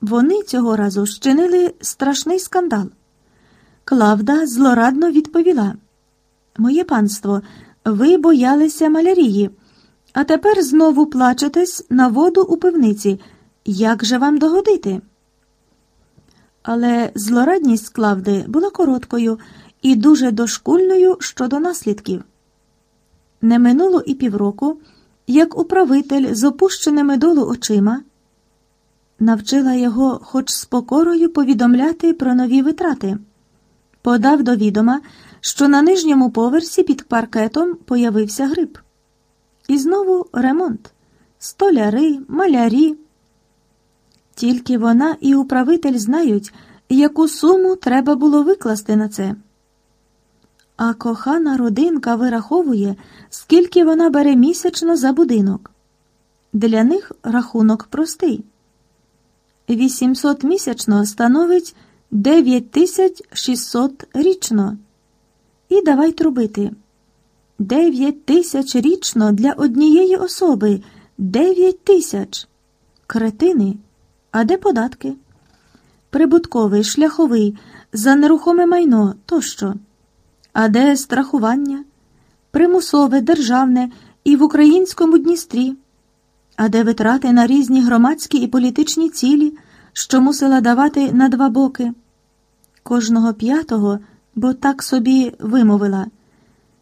Вони цього разу щинили страшний скандал. Клавда злорадно відповіла: Моє панство, ви боялися малярії, а тепер знову плачетесь на воду у пивниці. Як же вам догодити? Але злорадність Клавди була короткою і дуже дошкульною щодо наслідків. Не минуло і півроку, як управитель з опущеними долу очима навчила його хоч з покорою повідомляти про нові витрати, подав до відома, що на нижньому поверсі під паркетом появився гриб. І знову ремонт, столяри, малярі. Тільки вона і управитель знають, яку суму треба було викласти на це. А кохана родинка вираховує, скільки вона бере місячно за будинок. Для них рахунок простий. 800 місячно становить 9600 річно. І давай трубити. 9 тисяч річно для однієї особи. 9 тисяч. Кретини. А де податки? Прибутковий, шляховий, за нерухоме майно тощо. А де страхування? Примусове, державне і в українському Дністрі. А де витрати на різні громадські і політичні цілі, що мусила давати на два боки? Кожного п'ятого, бо так собі вимовила,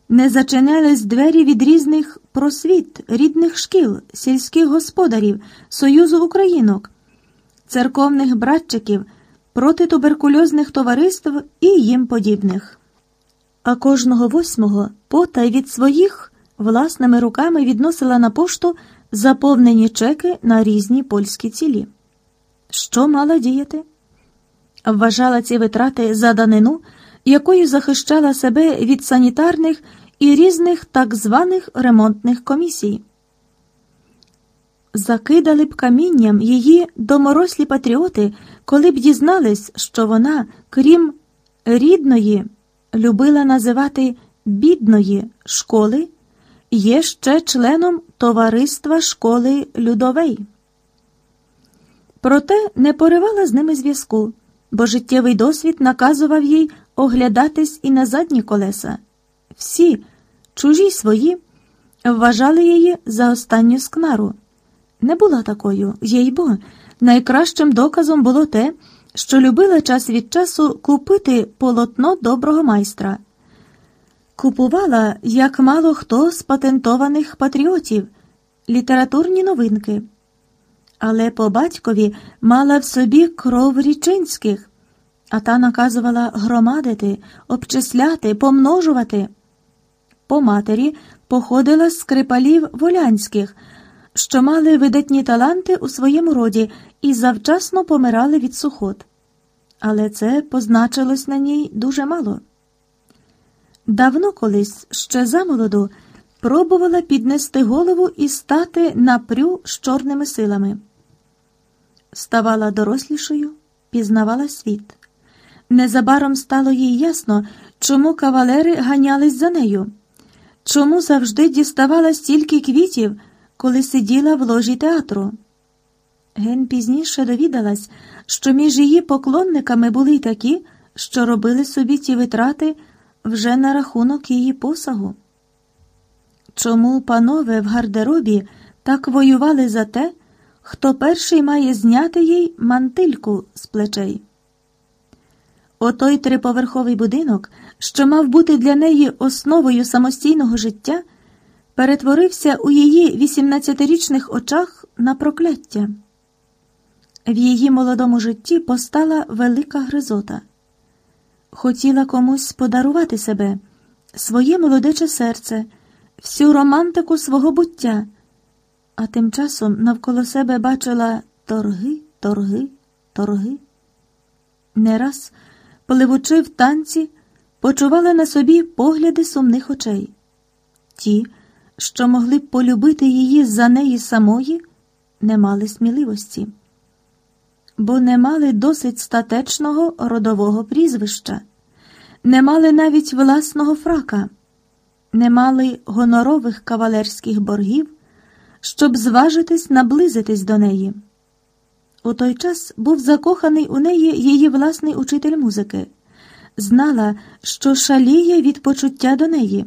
не зачинялись двері від різних просвіт, рідних шкіл, сільських господарів, Союзу Українок, церковних братчиків, протитуберкульозних товариств і їм подібних. А кожного восьмого потай від своїх власними руками відносила на пошту заповнені чеки на різні польські цілі. Що мала діяти? Вважала ці витрати за данину, якою захищала себе від санітарних і різних так званих ремонтних комісій. Закидали б камінням її доморослі патріоти, коли б дізнались, що вона, крім рідної, любила називати бідної школи є ще членом товариства школи Людовей. Проте не поривала з ними зв'язку, бо життєвий досвід наказував їй оглядатись і на задні колеса. Всі, чужі й свої, вважали її за останню скнару. Не була такою, їй бо, найкращим доказом було те, що любила час від часу купити полотно доброго майстра. Купувала, як мало хто з патентованих патріотів, літературні новинки. Але по батькові мала в собі кров річинських, а та наказувала громадити, обчисляти, помножувати. По матері походила з скрипалів волянських, що мали видатні таланти у своєму роді і завчасно помирали від сухот. Але це позначилось на ній дуже мало. Давно колись ще замолоду пробувала піднести голову і стати напрю з чорними силами. Ставала дорослішою, пізнавала світ. Незабаром стало їй ясно, чому кавалери ганялись за нею, чому завжди діставала стільки квітів, коли сиділа в ложі театру. Ген пізніше довідалась, що між її поклонниками були й такі, що робили собі ті витрати вже на рахунок її посагу. Чому панове в гардеробі так воювали за те, хто перший має зняти їй мантильку з плечей? Отой триповерховий будинок, що мав бути для неї основою самостійного життя, перетворився у її 18-річних очах на прокляття. В її молодому житті постала велика гризота хотіла комусь подарувати себе, своє молодече серце, всю романтику свого буття, а тим часом навколо себе бачила торги, торги, торги. Не раз, пливучи в танці, почувала на собі погляди сумних очей. Ті, що могли б полюбити її за неї самої, не мали сміливості бо не мали досить статечного родового прізвища, не мали навіть власного фрака, не мали гонорових кавалерських боргів, щоб зважитись наблизитись до неї. У той час був закоханий у неї її власний учитель музики, знала, що шаліє від почуття до неї.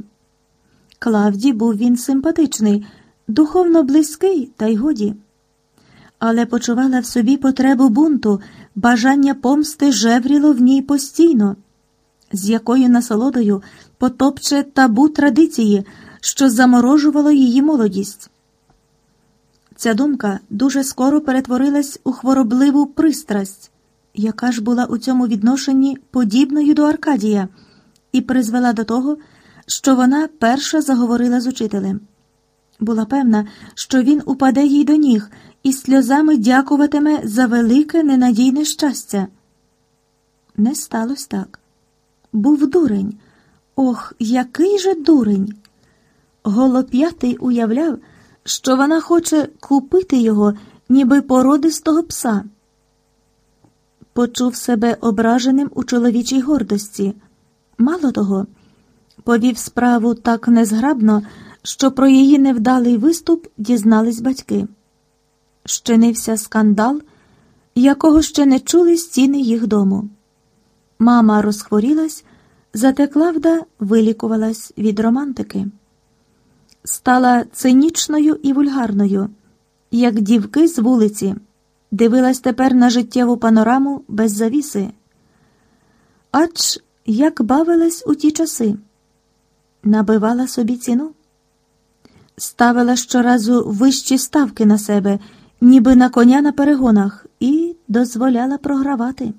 Клавді був він симпатичний, духовно близький, та й годі. Але почувала в собі потребу бунту, бажання помсти жевріло в ній постійно, з якою насолодою потопче табу традиції, що заморожувало її молодість. Ця думка дуже скоро перетворилась у хворобливу пристрасть, яка ж була у цьому відношенні подібною до Аркадія, і призвела до того, що вона перша заговорила з учителем. Була певна, що він упаде їй до ніг і сльозами дякуватиме за велике ненадійне щастя. Не сталося так. Був дурень. Ох, який же дурень! Голоп'ятий уявляв, що вона хоче купити його, ніби породистого пса. Почув себе ображеним у чоловічій гордості. Мало того, повів справу так незграбно, що про її невдалий виступ дізнались батьки. Щинився скандал, якого ще не чули стіни їх дому. Мама розхворілась, зате Клавда вилікувалась від романтики. Стала цинічною і вульгарною, як дівки з вулиці, дивилась тепер на життєву панораму без завіси. Ач як бавилась у ті часи, набивала собі ціну, ставила щоразу вищі ставки на себе, ніби на коня на перегонах, і дозволяла програвати.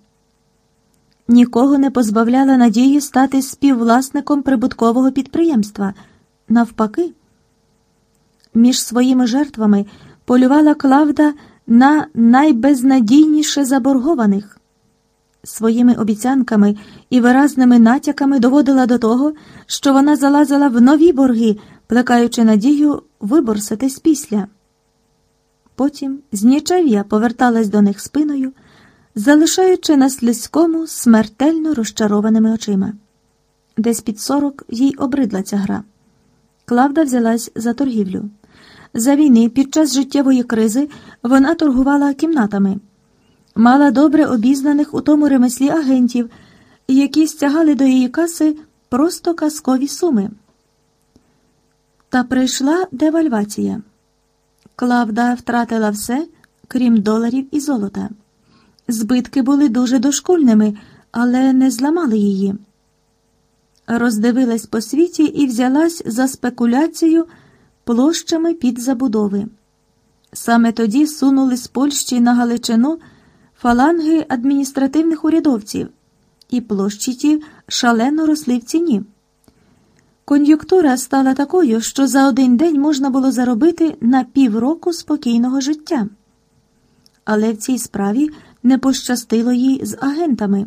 Нікого не позбавляла надії стати співвласником прибуткового підприємства. Навпаки, між своїми жертвами полювала Клавда на найбезнадійніше заборгованих. Своїми обіцянками і виразними натяками доводила до того, що вона залазила в нові борги, плекаючи надію виборситись після. Потім з нічев'я поверталась до них спиною, залишаючи на слизькому смертельно розчарованими очима. Десь під сорок їй обридла ця гра. Клавда взялась за торгівлю. За війни під час життєвої кризи вона торгувала кімнатами, мала добре обізнаних у тому ремеслі агентів, які стягали до її каси просто казкові суми. Та прийшла девальвація. Клавда втратила все, крім доларів і золота. Збитки були дуже дошкульними, але не зламали її. Роздивилась по світі і взялась за спекуляцію площами під забудови. Саме тоді сунули з Польщі на Галичину фаланги адміністративних урядовців, і площі ті шалено росли в ціні. Кон'юнктура стала такою, що за один день можна було заробити на півроку спокійного життя. Але в цій справі не пощастило їй з агентами.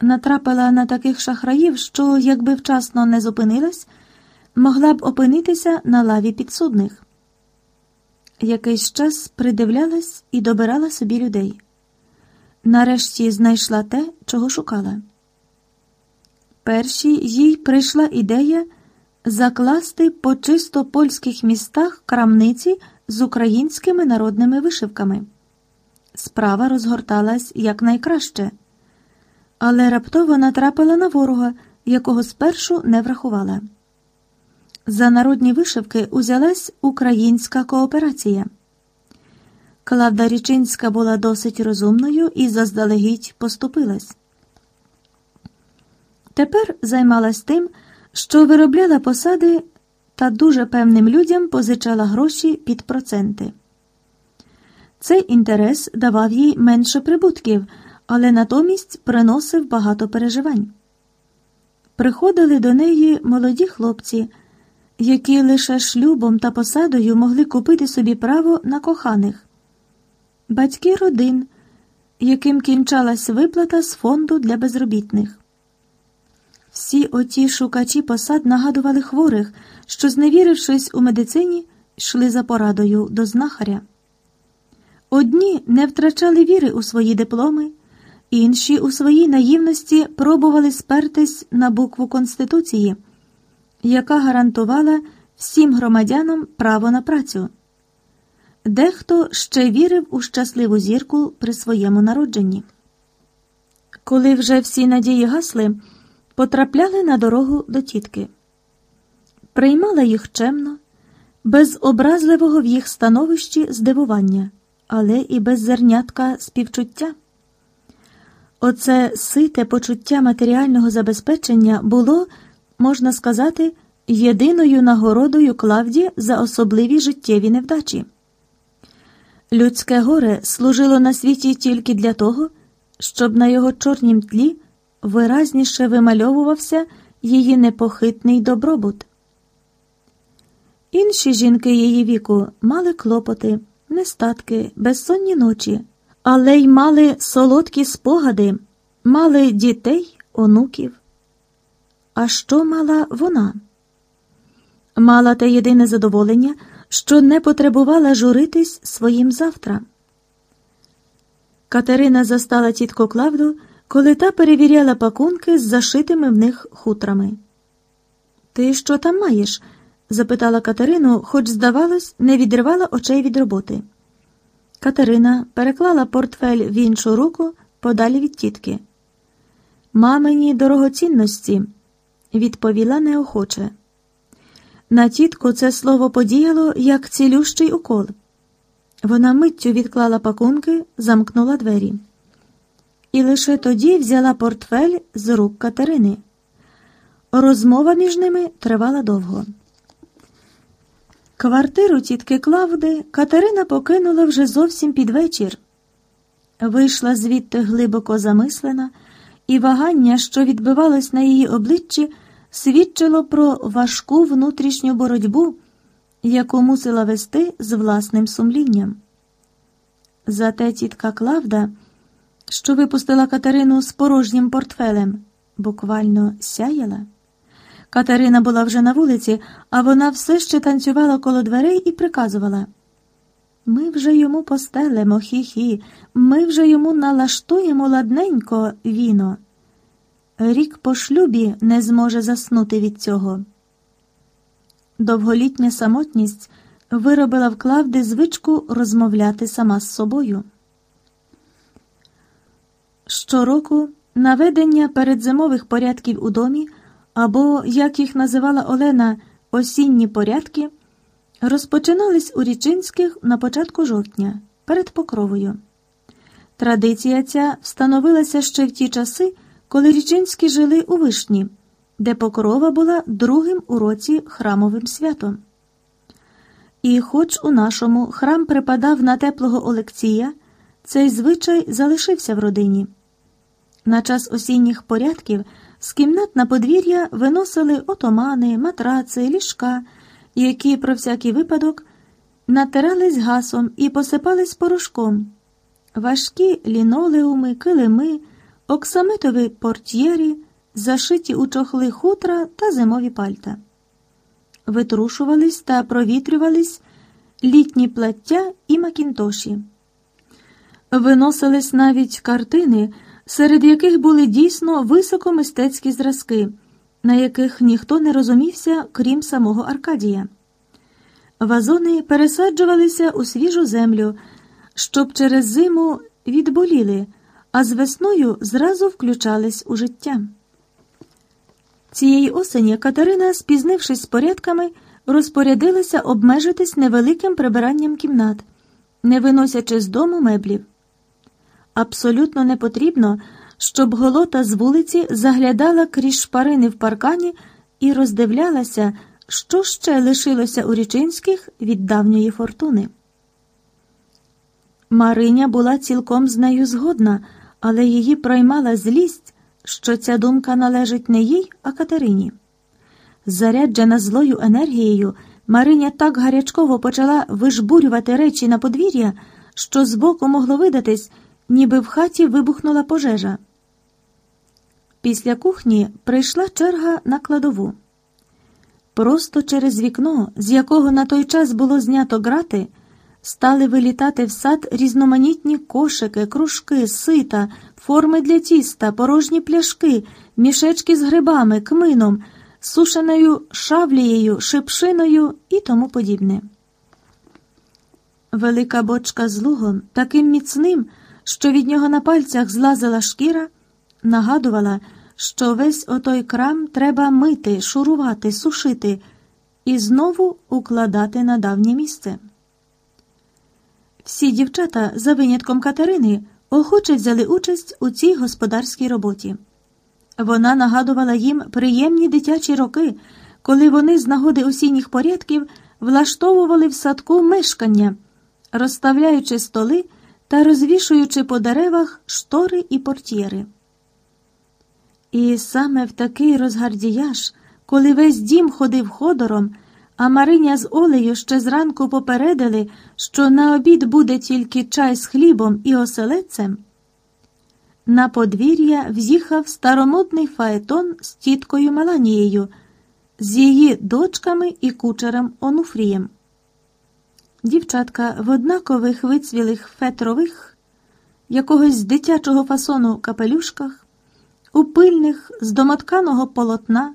Натрапила на таких шахраїв, що, якби вчасно не зупинилась, могла б опинитися на лаві підсудних. Якийсь час придивлялась і добирала собі людей. Нарешті знайшла те, чого шукала. Першій їй прийшла ідея закласти по чисто польських містах крамниці з українськими народними вишивками. Справа розгорталась якнайкраще, але раптово натрапила на ворога, якого спершу не врахувала. За народні вишивки узялась українська кооперація. Клавда Річинська була досить розумною і заздалегідь поступилась. Тепер займалась тим, що виробляла посади та дуже певним людям позичала гроші під проценти. Цей інтерес давав їй менше прибутків, але натомість приносив багато переживань. Приходили до неї молоді хлопці, які лише шлюбом та посадою могли купити собі право на коханих, батьки родин, яким кінчалась виплата з фонду для безробітних. Всі оті шукачі посад нагадували хворих, що, зневірившись у медицині, йшли за порадою до знахаря. Одні не втрачали віри у свої дипломи, інші у своїй наївності пробували спертись на букву Конституції, яка гарантувала всім громадянам право на працю. Дехто ще вірив у щасливу зірку при своєму народженні. Коли вже всі надії гасли, потрапляли на дорогу до тітки. Приймала їх чемно, без образливого в їх становищі здивування, але і без зернятка співчуття. Оце сите почуття матеріального забезпечення було, можна сказати, єдиною нагородою Клавді за особливі життєві невдачі. Людське горе служило на світі тільки для того, щоб на його чорнім тлі виразніше вимальовувався її непохитний добробут. Інші жінки її віку мали клопоти, нестатки, безсонні ночі, але й мали солодкі спогади, мали дітей, онуків. А що мала вона? Мала те єдине задоволення, що не потребувала журитись своїм завтра. Катерина застала тітку Клавду, коли та перевіряла пакунки з зашитими в них хутрами. Ти що там маєш? запитала Катерину, хоч, здавалось, не відривала очей від роботи. Катерина переклала портфель в іншу руку подалі від тітки. Мамині дорогоцінності, відповіла неохоче. На тітку це слово подіяло як цілющий укол. Вона миттю відклала пакунки, замкнула двері. І лише тоді взяла портфель з рук Катерини. Розмова між ними тривала довго. Квартиру тітки Клавди Катерина покинула вже зовсім під вечір. Вийшла звідти глибоко замислена, і вагання, що відбивалось на її обличчі, свідчило про важку внутрішню боротьбу, яку мусила вести з власним сумлінням. Зате тітка Клавда, що випустила Катерину з порожнім портфелем, буквально сяяла. Катерина була вже на вулиці, а вона все ще танцювала коло дверей і приказувала Ми вже йому постелемо, хі-хі, ми вже йому налаштуємо ладненько віно. Рік по шлюбі не зможе заснути від цього. Довголітня самотність виробила в Клавди звичку розмовляти сама з собою. Щороку наведення передзимових порядків у домі або, як їх називала Олена, осінні порядки, розпочинались у Річинських на початку жовтня перед покровою. Традиція ця встановилася ще в ті часи, коли Річинські жили у вишні, де покрова була другим у році храмовим святом. І, хоч у нашому храм припадав на теплого Олексія, цей звичай залишився в родині. На час осінніх порядків з кімнат на подвір'я виносили отомани, матраци, ліжка, які про всякий випадок натирались гасом і посипались порошком, важкі лінолеуми, килими, оксамитові портьєрі, зашиті у чохли хутра та зимові пальта. Витрушувались та провітрювались літні плаття і макінтоші. Виносились навіть картини серед яких були дійсно високомистецькі зразки, на яких ніхто не розумівся, крім самого Аркадія. Вазони пересаджувалися у свіжу землю, щоб через зиму відболіли, а з весною зразу включались у життя. Цієї осені Катерина, спізнившись з порядками, розпорядилася обмежитись невеликим прибиранням кімнат, не виносячи з дому меблів. Абсолютно не потрібно, щоб голота з вулиці заглядала крізь шпарини в паркані і роздивлялася, що ще лишилося у Річинських від давньої фортуни. Мариня була цілком з нею згодна, але її проймала злість, що ця думка належить не їй, а Катерині. Заряджена злою енергією, Мариня так гарячково почала вижбурювати речі на подвір'я, що збоку могло видатись ніби в хаті вибухнула пожежа. Після кухні прийшла черга на кладову. Просто через вікно, з якого на той час було знято грати, стали вилітати в сад різноманітні кошики, кружки, сита, форми для тіста, порожні пляшки, мішечки з грибами, кмином, сушеною шавлією, шипшиною і тому подібне. Велика бочка з лугом, таким міцним, що від нього на пальцях злазила шкіра, нагадувала, що весь отой крам треба мити, шурувати, сушити і знову укладати на давнє місце. Всі дівчата, за винятком Катерини, охоче взяли участь у цій господарській роботі. Вона нагадувала їм приємні дитячі роки, коли вони з нагоди осінніх порядків влаштовували в садку мешкання, розставляючи столи та розвішуючи по деревах штори і портьєри. І саме в такий розгардіяж, коли весь дім ходив ходором, а Мариня з Олею ще зранку попередили, що на обід буде тільки чай з хлібом і оселедцем, на подвір'я в'їхав старомодний фаетон з тіткою Меланією, з її дочками і кучером Онуфрієм. Дівчатка в однакових вицвілих фетрових, якогось дитячого фасону капелюшках, у пильних з домотканого полотна,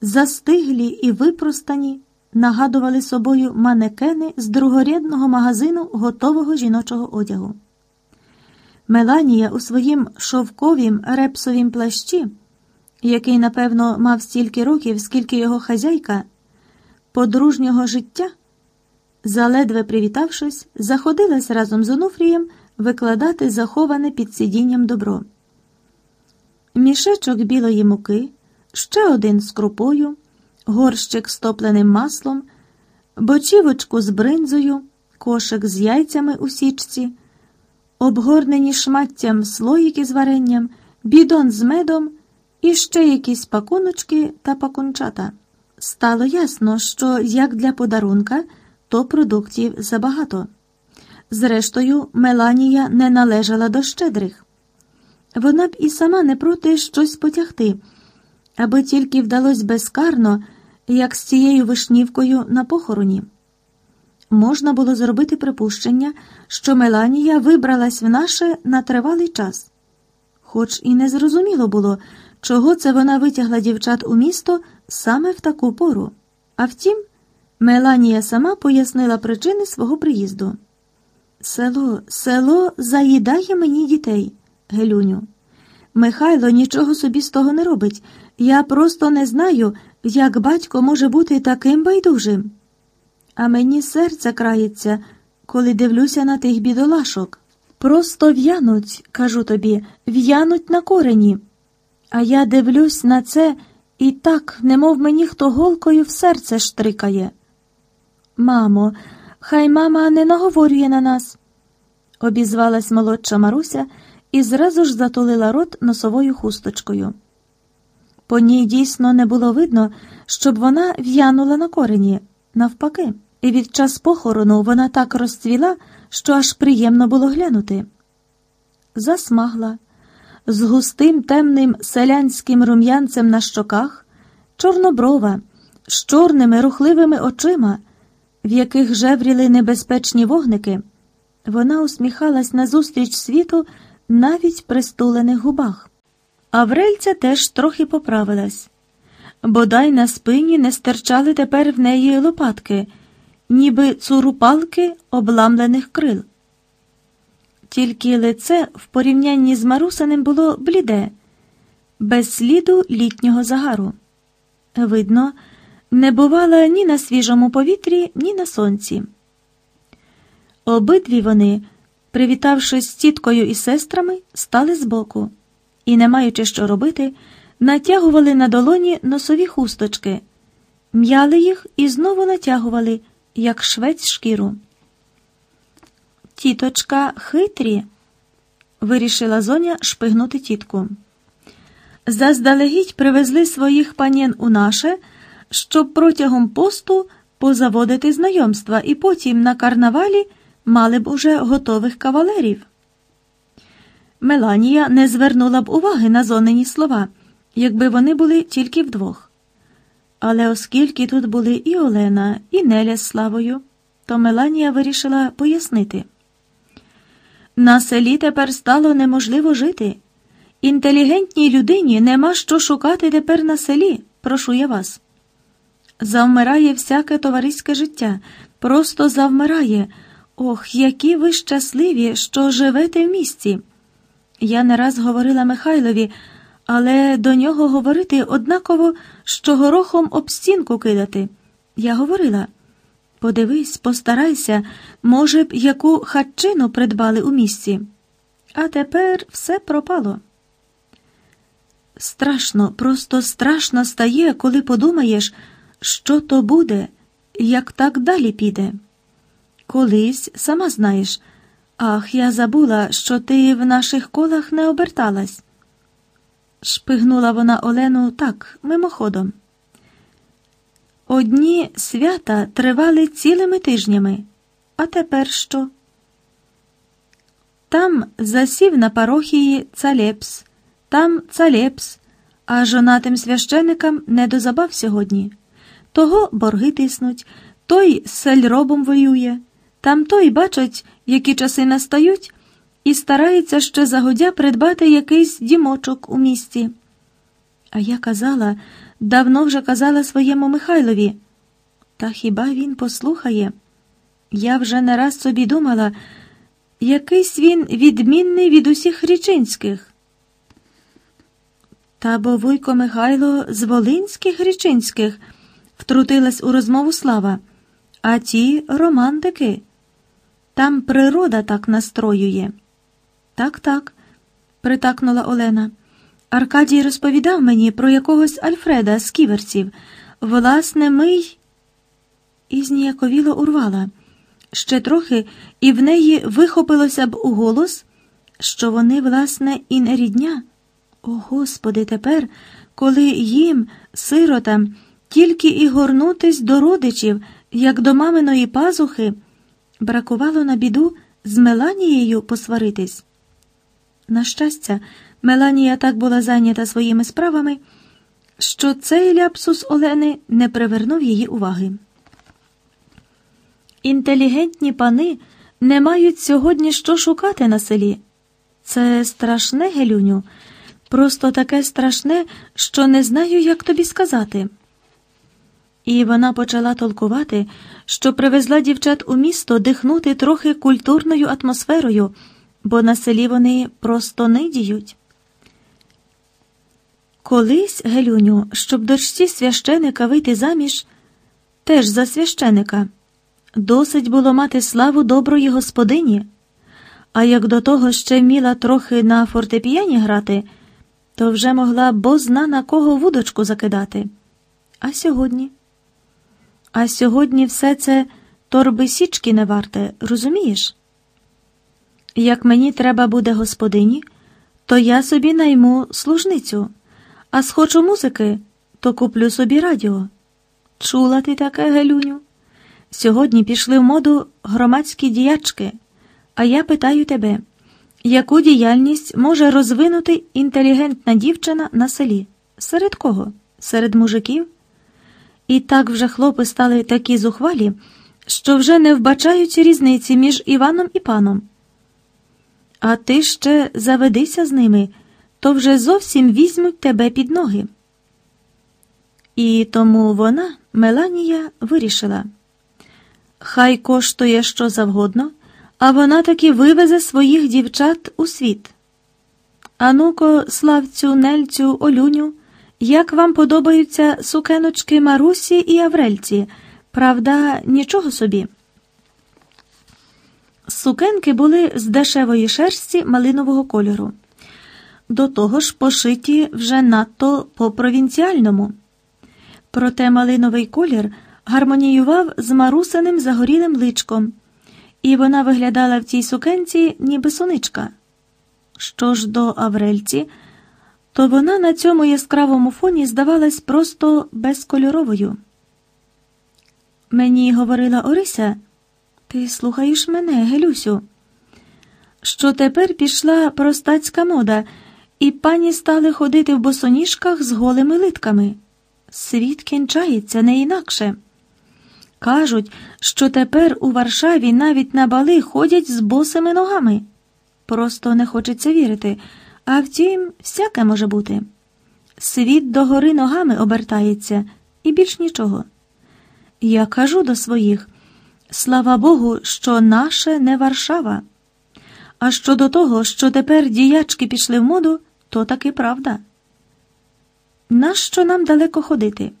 застиглі і випростані, нагадували собою манекени з другорядного магазину готового жіночого одягу. Меланія у своїм шовковім репсовім плащі, який, напевно, мав стільки років, скільки його хазяйка, подружнього життя, заледве привітавшись, заходилась разом з Онуфрієм викладати заховане під сидінням добро. Мішечок білої муки, ще один з крупою, горщик з топленим маслом, бочівочку з бринзою, кошик з яйцями у січці обгорнені шматтям слоїки з варенням, бідон з медом і ще якісь пакуночки та пакунчата. Стало ясно, що як для подарунка, то продуктів забагато. Зрештою, Меланія не належала до щедрих. Вона б і сама не проти щось потягти, аби тільки вдалося безкарно, як з цією вишнівкою на похороні можна було зробити припущення, що Меланія вибралась в наше на тривалий час, хоч і не зрозуміло було, чого це вона витягла дівчат у місто саме в таку пору. А втім, Меланія сама пояснила причини свого приїзду. Село, село заїдає мені дітей, Гелюню. Михайло нічого собі з того не робить. Я просто не знаю, як батько може бути таким байдужим а мені серце крається, коли дивлюся на тих бідолашок. Просто в'януть, кажу тобі, в'януть на корені. А я дивлюсь на це і так, немов мені хто голкою в серце штрикає. Мамо, хай мама не наговорює на нас, обізвалась молодша Маруся і зразу ж затулила рот носовою хусточкою. По ній дійсно не було видно, щоб вона в'янула на корені, навпаки і від час похорону вона так розцвіла, що аж приємно було глянути. Засмагла, з густим темним селянським рум'янцем на щоках, чорноброва, з чорними рухливими очима, в яких жевріли небезпечні вогники, вона усміхалась назустріч світу навіть при стулених губах. Аврельця теж трохи поправилась. Бодай на спині не стирчали тепер в неї лопатки ніби цурупалки обламлених крил. Тільки лице в порівнянні з Марусиним було бліде, без сліду літнього загару. Видно, не бувала ні на свіжому повітрі, ні на сонці. Обидві вони, привітавшись з тіткою і сестрами, стали збоку і, не маючи що робити, натягували на долоні носові хусточки, м'яли їх і знову натягували як швець шкіру. Тіточка хитрі, вирішила зоня шпигнути тітку. Заздалегідь привезли своїх панін у наше, щоб протягом посту позаводити знайомства і потім на карнавалі мали б уже готових кавалерів. Меланія не звернула б уваги на зонені слова, якби вони були тільки вдвох. Але оскільки тут були і Олена, і Неля з Славою, то Меланія вирішила пояснити. На селі тепер стало неможливо жити. Інтелігентній людині нема що шукати тепер на селі, прошу я вас. Завмирає всяке товариське життя, просто завмирає, Ох, які ви щасливі, що живете в місті. Я не раз говорила Михайлові, але до нього говорити однаково, що горохом об стінку кидати. Я говорила подивись, постарайся, може б, яку хатчину придбали у місті. А тепер все пропало. Страшно, просто страшно стає, коли подумаєш, що то буде, як так далі піде. Колись, сама знаєш, ах, я забула, що ти в наших колах не оберталась. Шпигнула вона Олену так, мимоходом. Одні свята тривали цілими тижнями, а тепер що? Там засів на парохії цалепс, там цалепс, а жонатим священикам не до забав сьогодні. Того борги тиснуть, той з сельробом воює, там той бачать, які часи настають, і старається ще загодя придбати якийсь дімочок у місті. А я казала, давно вже казала своєму Михайлові. Та хіба він послухає? Я вже не раз собі думала, якийсь він відмінний від усіх річинських. Та бо Вуйко Михайло з Волинських річинських втрутилась у розмову слава, а ті романтики. Там природа так настроює. Так, так, притакнула Олена. Аркадій розповідав мені про якогось Альфреда з ківерців. Власне, ми й. І зніяковіло урвала. Ще трохи, і в неї вихопилося б у голос, що вони, власне, і не рідня. О, Господи, тепер, коли їм, сиротам, тільки і горнутись до родичів, як до маминої пазухи, бракувало на біду з Меланією посваритись. На щастя, Меланія так була зайнята своїми справами, що цей ляпсус Олени не привернув її уваги. Інтелігентні пани не мають сьогодні що шукати на селі. Це страшне, Гелюню, просто таке страшне, що не знаю, як тобі сказати. І вона почала толкувати, що привезла дівчат у місто дихнути трохи культурною атмосферою, бо на селі вони просто нидіють. Колись, Гелюню, щоб дочці священика вийти заміж, теж за священика, досить було мати славу доброї господині, а як до того ще вміла трохи на фортепіані грати, то вже могла бозна на кого вудочку закидати. А сьогодні? А сьогодні все це торби січки не варте, розумієш? Як мені треба буде господині, то я собі найму служницю, а схочу музики, то куплю собі радіо. Чула ти таке, Гелюню? Сьогодні пішли в моду громадські діячки, а я питаю тебе, яку діяльність може розвинути інтелігентна дівчина на селі? Серед кого? Серед мужиків? І так вже хлопи стали такі зухвалі, що вже не вбачають різниці між Іваном і паном. А ти ще заведися з ними, то вже зовсім візьмуть тебе під ноги. І тому вона, Меланія, вирішила хай коштує що завгодно, а вона таки вивезе своїх дівчат у світ. Ануко, Славцю, Нельцю, Олюню. Як вам подобаються сукеночки Марусі і Аврельці? Правда, нічого собі. Сукенки були з дешевої шерсті малинового кольору. До того ж, пошиті вже надто по провінціальному. Проте малиновий колір гармоніював з марусиним загорілим личком, і вона виглядала в цій сукенці, ніби соничка. Що ж до Аврельці, то вона на цьому яскравому фоні здавалась просто безкольоровою. Мені говорила Орися, ти слухаєш мене, Гелюсю, що тепер пішла простацька мода, і пані стали ходити в босоніжках з голими литками. Світ кінчається не інакше. Кажуть, що тепер у Варшаві навіть на бали ходять з босими ногами. Просто не хочеться вірити. А втім, всяке може бути. Світ догори ногами обертається і більш нічого. Я кажу до своїх Слава Богу, що наше не Варшава. А щодо того, що тепер діячки пішли в моду, то таки правда. Нащо нам далеко ходити?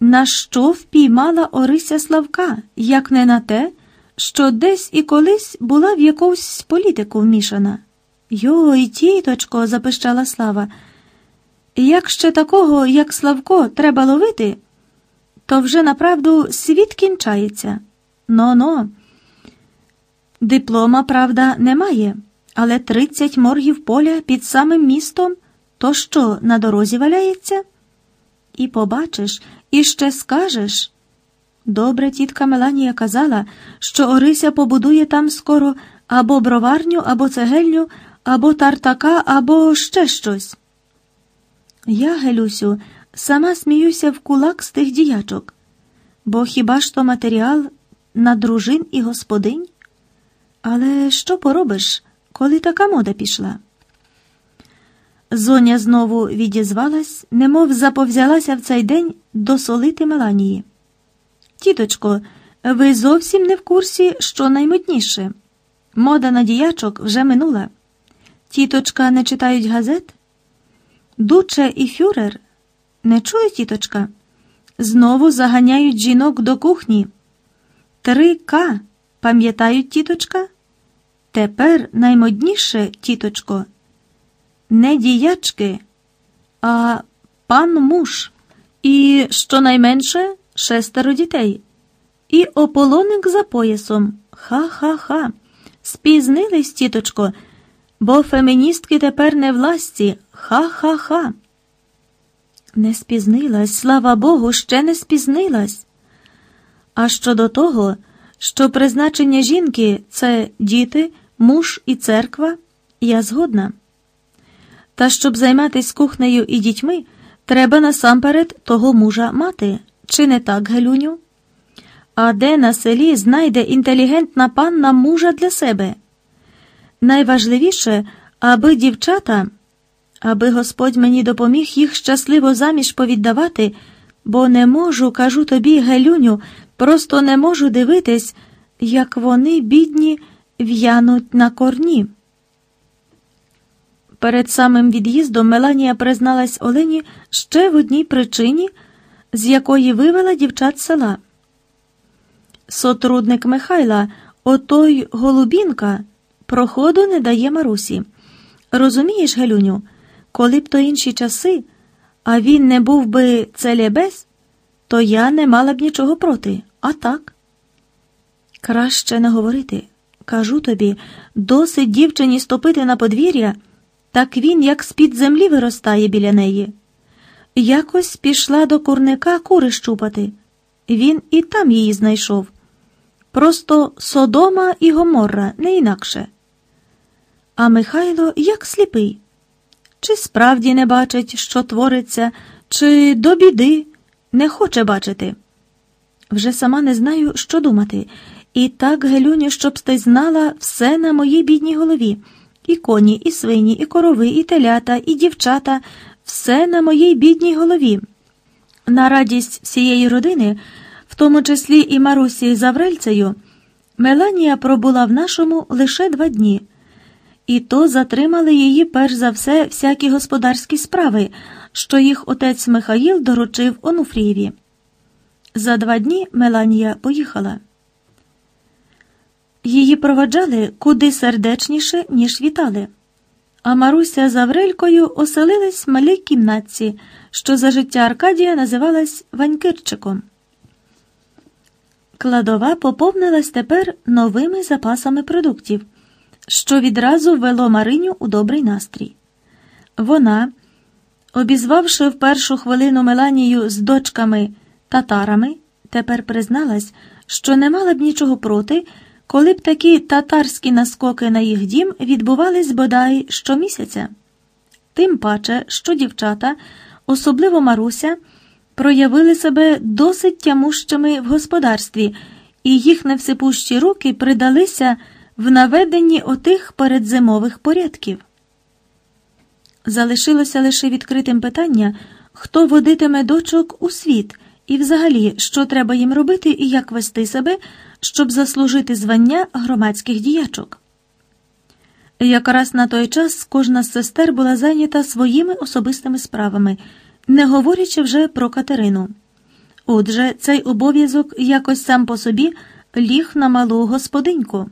На що впіймала Орися Славка, як не на те, що десь і колись була в якусь політику вмішана? Йой, тіточко, запищала Слава. Як ще такого, як Славко, треба ловити, то вже направду світ кінчається. Но-но. Диплома, правда, немає, але тридцять моргів поля під самим містом то що на дорозі валяється? І побачиш, і ще скажеш. Добре тітка Меланія казала, що Орися побудує там скоро або броварню, або цегельню, або тартака, або ще щось. Я, Гелюсю, сама сміюся в кулак з тих діячок, бо хіба ж то матеріал на дружин і господинь? Але що поробиш, коли така мода пішла? Зоня знову відізвалась, немов заповзялася в цей день досолити Меланії. Тіточко, ви зовсім не в курсі, що наймодніше. Мода на діячок вже минула. Тіточка не читають газет? Дуче і фюрер не чує тіточка. Знову заганяють жінок до кухні. Три К. Пам'ятають тіточка? Тепер наймодніше, тіточко не діячки, а пан муж, і щонайменше шестеро дітей, і ополоник за поясом. Ха-ха-ха. Спізнились, тіточко, бо феміністки тепер не власті. Ха-ха-ха. Не спізнилась, слава Богу, ще не спізнилась. А щодо того, що призначення жінки це діти, муж і церква, я згодна. Та щоб займатися кухнею і дітьми, треба насамперед того мужа мати. Чи не так, Гелюню? А де на селі знайде інтелігентна панна мужа для себе? Найважливіше, аби дівчата, аби Господь мені допоміг їх щасливо заміж повіддавати, бо не можу, кажу тобі, Гелюню, просто не можу дивитись, як вони, бідні, в'януть на корні. Перед самим від'їздом Меланія призналась Олені ще в одній причині, з якої вивела дівчат села. Сотрудник Михайла, отой Голубінка, проходу не дає Марусі. Розумієш, Гелюню, коли б то інші часи, а він не був би целебес, то я не мала б нічого проти, а так. Краще не говорити. Кажу тобі, досить дівчині ступити на подвір'я так він, як з-під землі виростає біля неї. Якось пішла до курника кури щупати. Він і там її знайшов. Просто Содома і Гоморра, не інакше. А Михайло як сліпий. Чи справді не бачить, що твориться, чи до біди не хоче бачити. Вже сама не знаю, що думати. І так, Гелюню, щоб ти знала все на моїй бідній голові. І коні, і свині, і корови, і телята, і дівчата все на моїй бідній голові. На радість всієї родини, в тому числі і Марусі Заврельцею, Меланія пробула в нашому лише два дні, і то затримали її перш за все всякі господарські справи, що їх отець Михаїл доручив Онуфрієві. За два дні Меланія поїхала. Її проваджали куди сердечніше, ніж вітали. А Маруся з Аврелькою оселились в малій кімнатці, що за життя Аркадія називалась Ванькирчиком. Кладова поповнилась тепер новими запасами продуктів, що відразу ввело Мариню у добрий настрій. Вона, обізвавши в першу хвилину Меланію з дочками татарами, тепер призналась, що не мала б нічого проти коли б такі татарські наскоки на їх дім відбувались бодай щомісяця. Тим паче, що дівчата, особливо Маруся, проявили себе досить тямущими в господарстві, і їх невсипущі руки придалися в наведенні отих передзимових порядків. Залишилося лише відкритим питання, хто водитиме дочок у світ І взагалі, що треба їм робити і як вести себе, щоб заслужити звання громадських діячок. Якраз на той час кожна з сестер була зайнята своїми особистими справами, не говорячи вже про Катерину. Отже, цей обов'язок якось сам по собі ліг на малу господиньку.